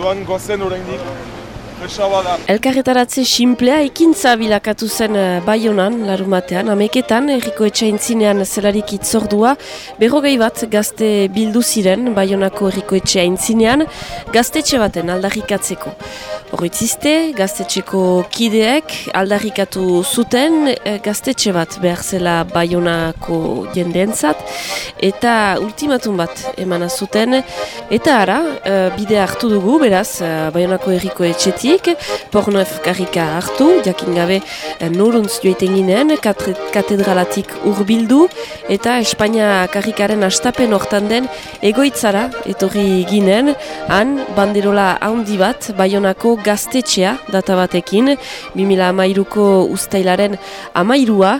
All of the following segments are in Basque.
Orduan gozen oraindik presaba da. Elkarretaratze simplea ekintza bilakatu zen uh, Baionan, larumatean, ameketan, erriko etxaintzinean zelarik itzordua, berrogei bat gazte bildu ziren Baionako erriko etxaintzinean, gaztetxe baten aldarrikatzeko. Horretzizte, gaztetxeko kideek aldarrikatu zuten eh, gaztetxe bat behar zela Baionako jendeentzat eta ultimatun bat emana zuten eta ara, eh, bide hartu dugu, beraz, Baionako erriko etxeti Pornoef pornoef karrika hartu, jakin gabe eh, noruntz joiten ginen, katedralatik urbildu, eta Espainia karrikaren astapen hortan den egoitzara, etorri ginen, han banderola handi bat, baionako gaztetxea data batekin, 2000 amairuko ustailaren amairua,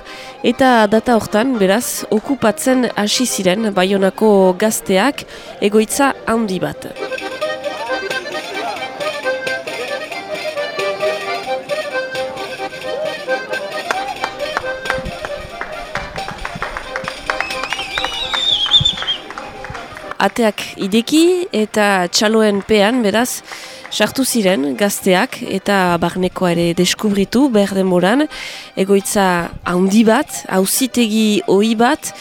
eta data hortan, beraz, okupatzen hasi ziren baionako gazteak egoitza handi bat. Ateak ideki eta txaloen pean, beraz, sartu ziren gazteak eta barnekoa ere deskubritu behar demoran, egoitza handi bat, hauzitegi ohi bat,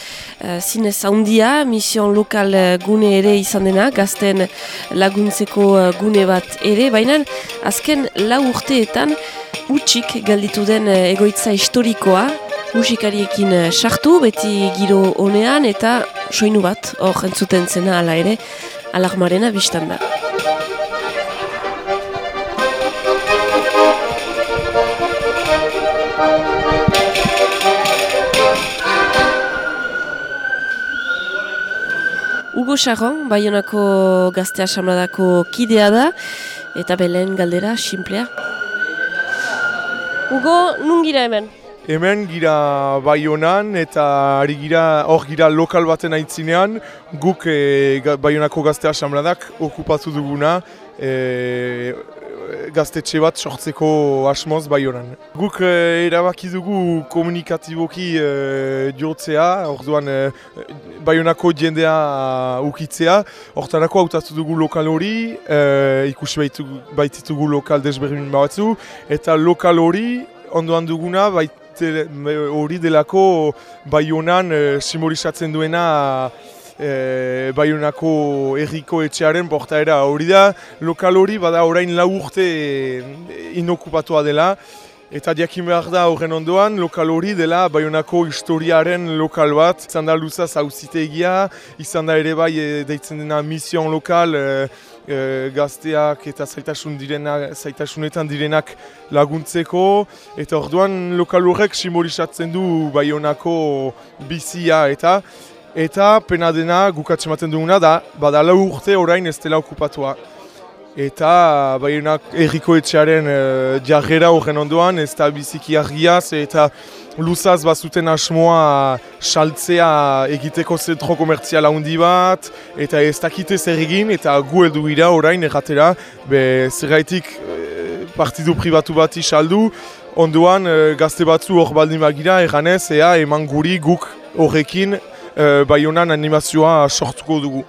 uh, zinez handia, mision lokal gune ere izan dena, gazten laguntzeko eh, gune bat ere, baina azken lau urteetan, utxik galditu den eh, egoitza historikoa, musikariekin eh, sartu, beti giro honean eta soinu bat, hor entzuten zena ala ere, alarmarena biztan da. Hugo Charron, Bayonako gaztea samladako kidea da, eta belen galdera, simplea. Hugo, nungira hemen? Hemen gira bai honan eta ari gira gira lokal baten aitzinean guk e, Baionako gazte asamladak okupatu duguna e, gaztetxe bat sortzeko asmoz bai honan. Guk e, erabaki dugu komunikatiboki e, diotzea, orduan e, Baionako jendea ukitzea, hortarako hautatu dugu lokal hori, e, ikusi baititugu lokal desberdin batzu, eta lokal hori ondoan duguna bait hori delako baionan e, simbolizatzen duena e, baionako erriko etxearen portaera hori da lokal hori bada orain lau urte inokupatua dela Eta diakin behar da horren ondoan, lokal hori dela Bayonako historiaren lokal bat. Izan da luzaz hauzitegia, izan da ere bai deitzen dena mission lokal, e, gazteak eta zaitasun direna, zaitasunetan direnak laguntzeko. Eta orduan lokal horrek simbolizatzen du Bayonako bizia eta eta pena dena gukatzen duguna da, badala urte orain ez dela okupatua. Eta Bayonak erriko etxearen uh, jarrera horren ondoan, ez da biziki argiaz eta luzaz bazuten asmoa saltzea egiteko zentro komertziala handi bat, eta ez dakite zer egin, eta gu heldu gira orain erratera, be zerraitik e, partidu pribatu bat saldu, ondoan e, gazte batzu hor baldin bagira, erranez, ea eman guri guk horrekin e, baionan animazioa sortuko dugu.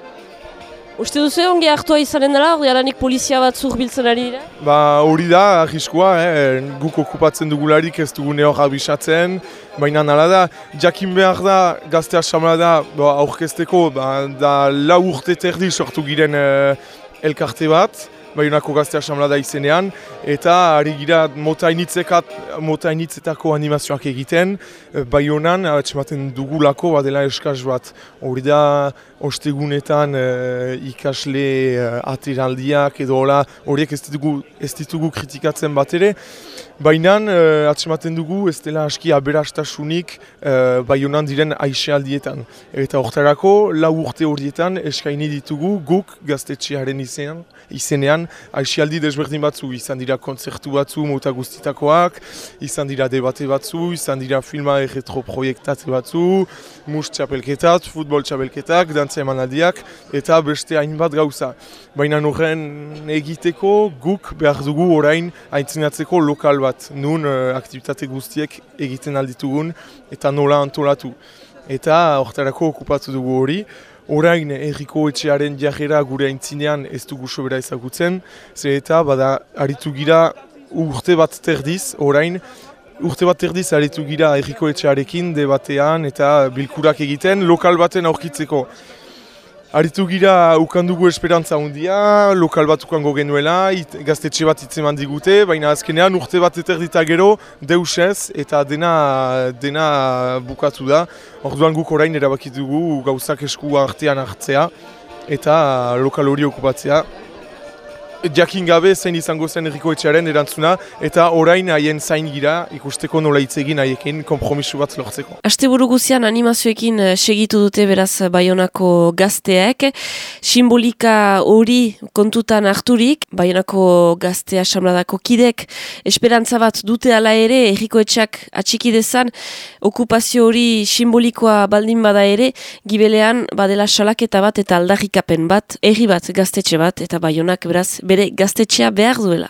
Uste duzu ongi hartua izanen dela, hori alanik polizia bat zurbiltzen ari dira? Ba hori da, arriskoa, eh? guk okupatzen dugularik ez dugune hor abisatzen, baina nala da, jakin behar da, gaztea samla da, ba, aurkezteko, ba, da lau urte terdi sortu giren eh, elkarte bat, Baionako gazte asamlada izenean, eta ari gira motainitzetako animazioak egiten, eh, Baionan, atxematen dugulako badela eskaz bat, hori da ostegunetan uh, ikasle uh, atiraldiak edo horiek ez ditugu, ez ditugu kritikatzen bat ere, Baina uh, atxematen dugu ez dela aski aberastasunik uh, Baionan diren aixealdietan. Eta horretarako, lau urte horietan eskaini ditugu guk gaztetxearen izenean, izenean aixialdi desberdin batzu, izan dira kontzertu batzu mota guztitakoak, izan dira debate batzu, izan dira filma erretroproiektat batzu, mus txapelketat, futbol txapelketak, dantza emanaldiak, eta beste hainbat gauza. Baina horren egiteko guk behar dugu orain aintzinatzeko lokal bat, nun uh, aktivitate guztiek egiten alditugun eta nola antolatu. Eta horretarako okupatu dugu hori, orain erriko etxearen jajera gure aintzinean ez dugu sobera ezagutzen, zer eta bada aritu gira urte bat terdiz, orain, urte bat terdiz aritu gira erriko etxearekin debatean eta bilkurak egiten lokal baten aurkitzeko. Aritu gira ukandugu esperantza hundia, lokal bat ukango genuela, it, gaztetxe bat itzeman digute, baina azkenean urte bat eterdita gero deusez eta dena, dena bukatu da. Orduan guk orain erabakitugu gauzak esku artean hartzea eta lokal hori okupatzea jakin gabe zein izango zen etxearen erantzuna eta orain haien zain gira ikusteko nola itzegin haiekin kompromisu bat lortzeko. Aste buru guzian animazioekin eh, segitu dute beraz Bayonako gazteek. Simbolika hori kontutan harturik, Bayonako gaztea samladako kidek esperantza bat dute ala ere erriko etxak atxikidezan okupazio hori simbolikoa baldin bada ere gibelean badela salaketa bat eta aldarrikapen bat, erri bat gaztetxe bat eta Bayonak beraz bere gaztetxea behar duela.